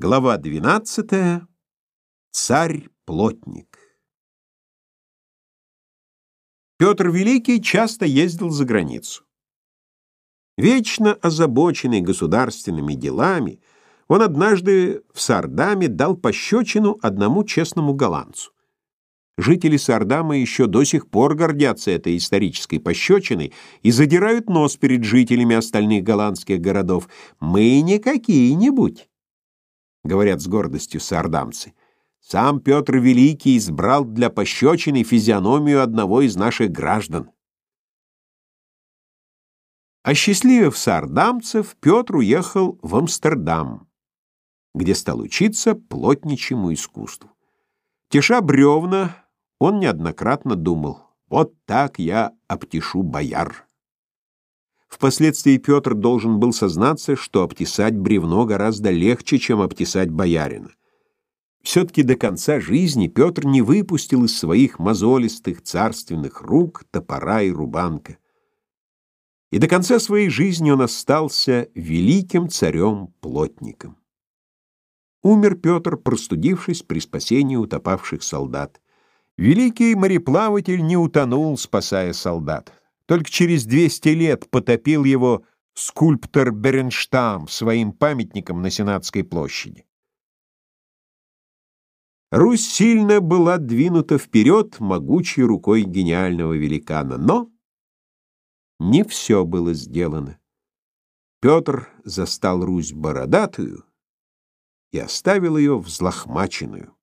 Глава 12. Царь-плотник. Петр Великий часто ездил за границу. Вечно озабоченный государственными делами, он однажды в Сардаме дал пощечину одному честному голландцу. Жители Сардама еще до сих пор гордятся этой исторической пощечиной и задирают нос перед жителями остальных голландских городов. Мы не какие-нибудь говорят с гордостью сардамцы. Сам Петр Великий избрал для пощечины физиономию одного из наших граждан. Осчастливив сардамцев, Петр уехал в Амстердам, где стал учиться плотничьему искусству. Теша бревна, он неоднократно думал, вот так я обтешу бояр. Впоследствии Петр должен был сознаться, что обтесать бревно гораздо легче, чем обтесать боярина. Все-таки до конца жизни Петр не выпустил из своих мозолистых царственных рук топора и рубанка. И до конца своей жизни он остался великим царем-плотником. Умер Петр, простудившись при спасении утопавших солдат. Великий мореплаватель не утонул, спасая солдат. Только через 200 лет потопил его скульптор Беренштам своим памятником на Сенатской площади. Русь сильно была двинута вперед могучей рукой гениального великана, но не все было сделано. Петр застал Русь бородатую и оставил ее взлохмаченную.